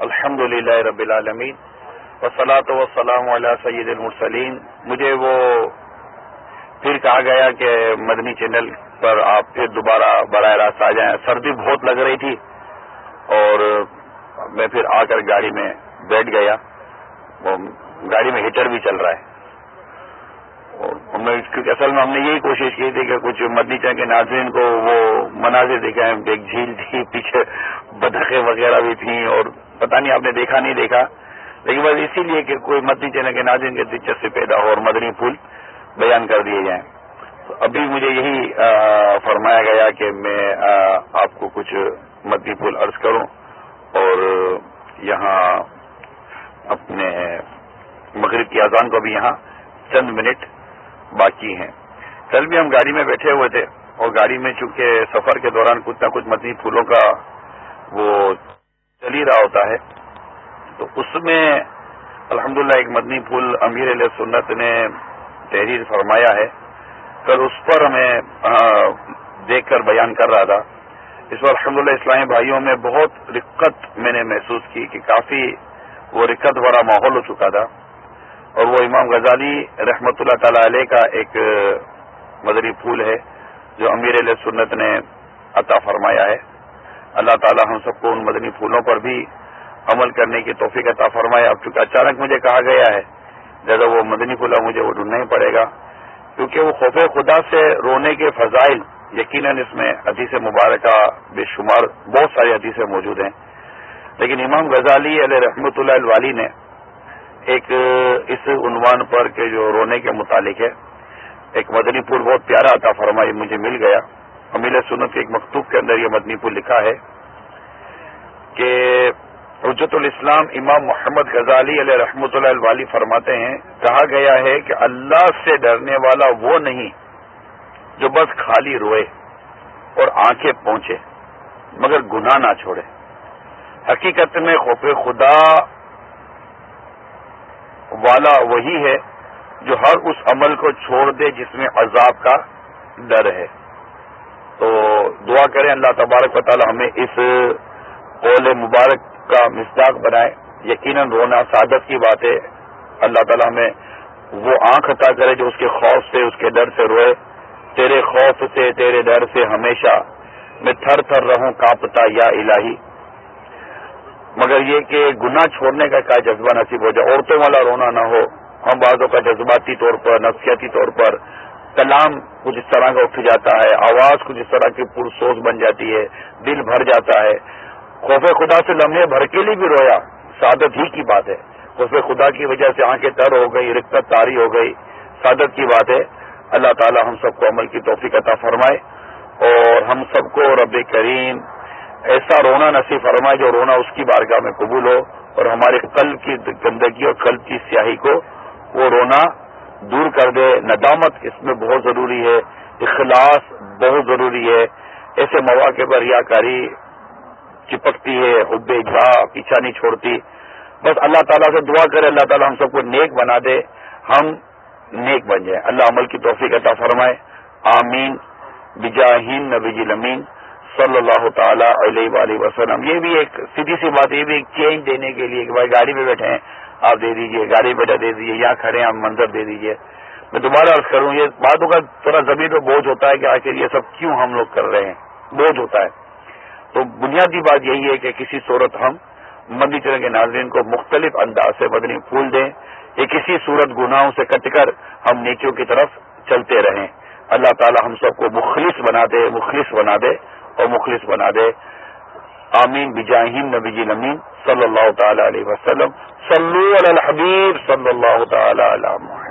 الحمد للہ رب العالمین وسلاۃ وسلام علیہ سید المرسلین۔ مجھے وہ پھر کہا گیا کہ مدنی چینل پر آپ پھر دوبارہ براہ راست آ جائیں۔ سردی بہت لگ رہی تھی اور میں پھر آ کر گاڑی میں بیٹھ گیا۔ وہ گاڑی میں ہیٹر بھی چل رہا ہے۔ اصل میں ہم نے یہی کوشش کی تھی کہ کچھ مدنی چین کے ناظرین کو وہ مناظر دیکھا ہے ایک جھیل تھی، پیچھے بدخیں وغیرہ بھی تھیں اور پتہ نہیں آپ نے دیکھا نہیں دیکھا، لیکن بس اسی لیے کہ کوئی مدنی چین کے ناظرین کے دلچسپی پیدا ہو اور مدنی پھول بیان کر دیے جائیں۔ تو ابھی مجھے یہی فرمایا گیا کہ میں آپ کو کچھ مدنی پھول عرض کروں اور یہاں اپنے مغرب کی اذان کو بھی یہاں چند منٹ باقی ہیں۔ کل بھی ہم گاڑی میں بیٹھے ہوئے تھے اور گاڑی میں چونکہ سفر کے دوران کچھ نہ کچھ مدنی پھولوں کا وہ چل ہی رہا ہوتا ہے۔ تو اس میں الحمدللہ ایک مدنی پھول امیر علیہ سنت نے تحریر فرمایا ہے۔ کل اس پر میں دیکھ کر بیان کر رہا تھا۔ اس پر الحمد اسلامی بھائیوں میں بہت رقت میں نے محسوس کی کہ کافی وہ رکت بھرا ماحول ہو چکا تھا۔ اور وہ امام غزالی رحمۃ اللہ تعالی علیہ کا ایک مدری پھول ہے جو امیر علیہ سنت نے عطا فرمایا ہے۔ اللہ تعالی ہم سب کو ان مدنی پھولوں پر بھی عمل کرنے کی توفیق عطا فرمایا اب چونکہ اچانک مجھے کہا گیا ہے جب وہ مدنی پھولا مجھے وہ ڈھونڈنا ہی پڑے گا۔ کیونکہ وہ خوف خدا سے رونے کے فضائل، یقیناً اس میں حدیث مبارکہ بے شمار بہت ساری حدیثیں موجود ہیں۔ لیکن امام غزالی علیہ رحمۃ اللہ الوالی نے ایک اس عنوان پر کہ جو رونے کے متعلق ہے، ایک مدنی پور بہت پیارا تھا فرمائی، مجھے مل گیا۔ امیل سنت کے ایک مکتوب کے اندر یہ مدنی پور لکھا ہے کہ حجت الاسلام امام محمد غزالی علیہ رحمۃ اللہ الوالی فرماتے ہیں، کہا گیا ہے کہ اللہ سے ڈرنے والا وہ نہیں جو بس خالی روئے اور آنکھیں پہنچے مگر گناہ نہ چھوڑے۔ حقیقت میں خوف خدا والا وہی ہے جو ہر اس عمل کو چھوڑ دے جس میں عذاب کا ڈر ہے۔ تو دعا کریں اللہ تبارک و تعالی ہمیں اس قول مبارک کا مزداق بنائے۔ یقیناً رونا سعادت کی بات ہے۔ اللہ تعالی ہمیں وہ آنکھ عطا کرے جو اس کے خوف سے، اس کے ڈر سے روئے۔ تیرے خوف سے، تیرے ڈر سے ہمیشہ میں تھر تھر رہوں کانپتا یا الہی۔ مگر یہ کہ گناہ چھوڑنے کا کیا جذبہ نصیب ہو جائے۔ عورتوں والا رونا نہ ہو۔ ہم بعضوں کا جذباتی طور پر، نفسیاتی طور پر کلام کچھ اس طرح کا اٹھ جاتا ہے، آواز کچھ اس طرح کی پرسوس بن جاتی ہے، دل بھر جاتا ہے۔ خوف خدا سے لمحے بھر کے لیے بھی رویا، سعادت ہی کی بات ہے۔ خوف خدا کی وجہ سے آنکھیں تر ہو گئی رقت تاری ہو گئی۔ سعادت کی بات ہے۔ اللہ تعالی ہم سب کو عمل کی توفیق عطا فرمائے۔ اور ہم سب کو رب کریم ایسا رونا نصیب فرمائے جو رونا اس کی بارگاہ میں قبول ہو۔ اور ہمارے قلب کی گندگی اور قلب کی سیاہی کو وہ رونا دور کر دے، ندامت اس میں بہت ضروری ہے، اخلاص بہت ضروری ہے۔ ایسے مواقع پر ریاکاری چپکتی ہے، حب جھا پیچھا نہیں چھوڑتی۔ بس اللہ تعالیٰ سے دعا کرے، اللہ تعالیٰ ہم سب کو نیک بنا دے۔ ہم نیک بن جائیں۔ اللہ عمل کی توفیق عطا فرمائے۔ آمین۔ بجاہین نبی لمین صلی اللہ تعالی علیہ وآلہ وسلم۔ یہ بھی ایک سیدھی سی بات، یہ بھی ایک چینج دینے کے لیے کہ بھائی گاڑی میں بیٹھے ہیں۔ آپ دے دیجیے، گاڑی بیٹھا دے دیجیے یہاں کھڑے ہیں آپ منظر دے دیجیے۔ میں دوبارہ عرض کروں، یہ باتوں کا تھوڑا زمین پہ بوجھ ہوتا ہے کہ آخر یہ سب کیوں ہم لوگ کر رہے ہیں؟ بوجھ ہوتا ہے۔ تو بنیادی بات یہی ہے کہ کسی صورت ہم مندی چرن کے ناظرین کو مختلف انداز سے بدنی پھول دیں یا کسی صورت گناہوں سے کٹ کر ہم نیکیوں کی طرف چلتے رہیں۔ اللہ تعالی ہم سب کو مخلص بنا دے، مخلص بنا دے اور مخلص بنا دے۔ آمین بجاہین نبی نمین صلی اللہ تعالی علیہ وسلم. صلو علی الحبیب صلی اللہ تعالی علیہ